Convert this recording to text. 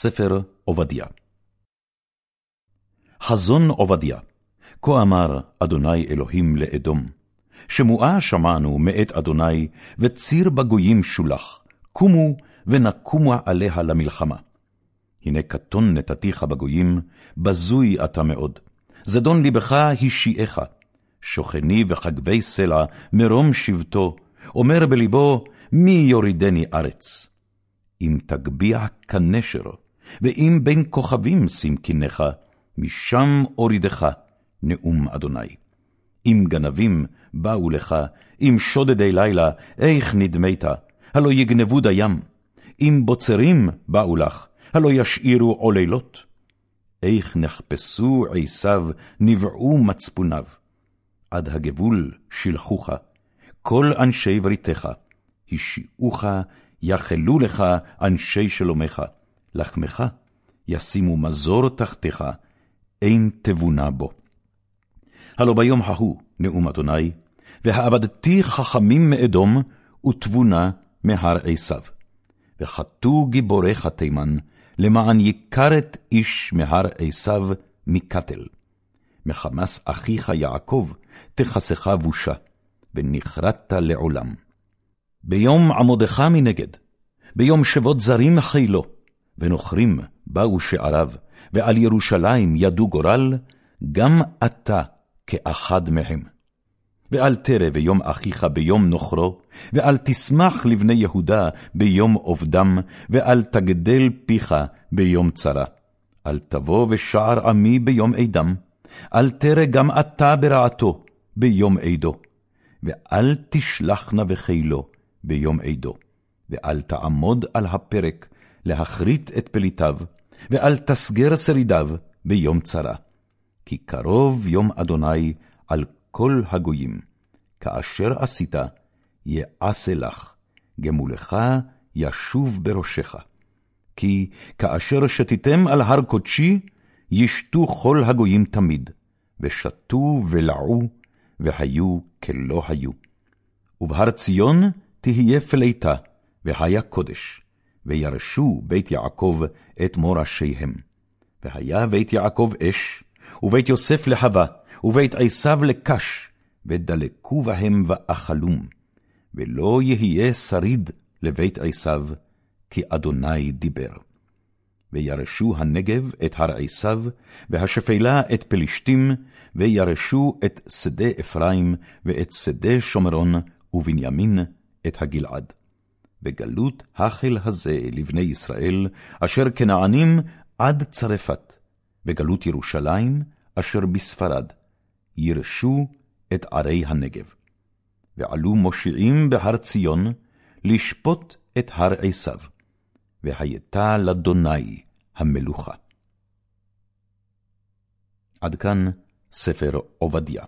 ספר עובדיה חזון עובדיה, כה אמר אדוני אלוהים לאדום, שמועה שמענו מאת אדוני, וציר בגויים שולח, קומו ונקומו עליה למלחמה. הנה קטון נתתיך בגויים, בזוי אתה מאוד. זדון לבך השיעך, שוכני וחגבי סלע, מרום שבטו, אומר בלבו, מי יורידני ארץ? אם תגביה כנשר, ואם בין כוכבים שים קינך, משם אורידך, נאום אדוני. אם גנבים באו לך, אם שודדי לילה, איך נדמת? הלא יגנבו דיים. אם בוצרים באו לך, הלא ישאירו עוללות. איך נחפשו עשיו, נבעו מצפוניו. עד הגבול שלחוך, כל אנשי בריתך, השיעוך, יחלו לך אנשי שלומך, לחמך, ישימו מזור תחתיך, אין תבונה בו. הלא ביום ההוא, נאום אדוני, והעבדתי חכמים מאדום, ותבונה מהר עשיו. וחטאו גיבוריך תימן, למען יכרת איש מהר עשיו מקטל. מחמס אחיך יעקב, תכסך בושה, ונכרת לעולם. ביום עמודך מנגד, ביום שבות זרים חילו, ונוכרים באו שעריו, ועל ירושלים ידו גורל, גם אתה כאחד מהם. ואל תרא ביום אחיך ביום נוכרו, ואל תשמח לבני יהודה ביום עובדם, ואל תגדל פיך ביום צרה. אל תבוא ושער עמי ביום עדם, אל תרא גם אתה ברעתו ביום עדו, ואל תשלחנה בחילו ביום עדו, ואל תעמוד על הפרק להכרית את פליטיו, ואל תסגר שרידיו ביום צרה. כי קרוב יום אדוני על כל הגויים, כאשר עשית, יעשה לך, גמולך ישוב בראשך. כי כאשר שתיתם על הר קודשי, ישתו כל הגויים תמיד, ושתו ולעו, והיו כלא היו. ובהר ציון תהיה פליטה, והיה קודש, וירשו בית יעקב את מורשיהם. והיה בית יעקב אש, ובית יוסף לחווה, ובית עשיו לקש, ודלקו בהם ואכלום. ולא יהיה שריד לבית עשיו, כי אדוני דיבר. וירשו הנגב את הר עשיו, והשפלה את פלישתים, וירשו את שדה אפרים, ואת שדה שומרון, ובנימין את הגלעד. בגלות החיל הזה לבני ישראל, אשר כנענים עד צרפת, בגלות ירושלים, אשר בספרד, ירשו את ערי הנגב. ועלו מושיעים בהר ציון, לשפוט את הר עשיו, והייתה לאדוני המלוכה. עד כאן ספר עובדיה.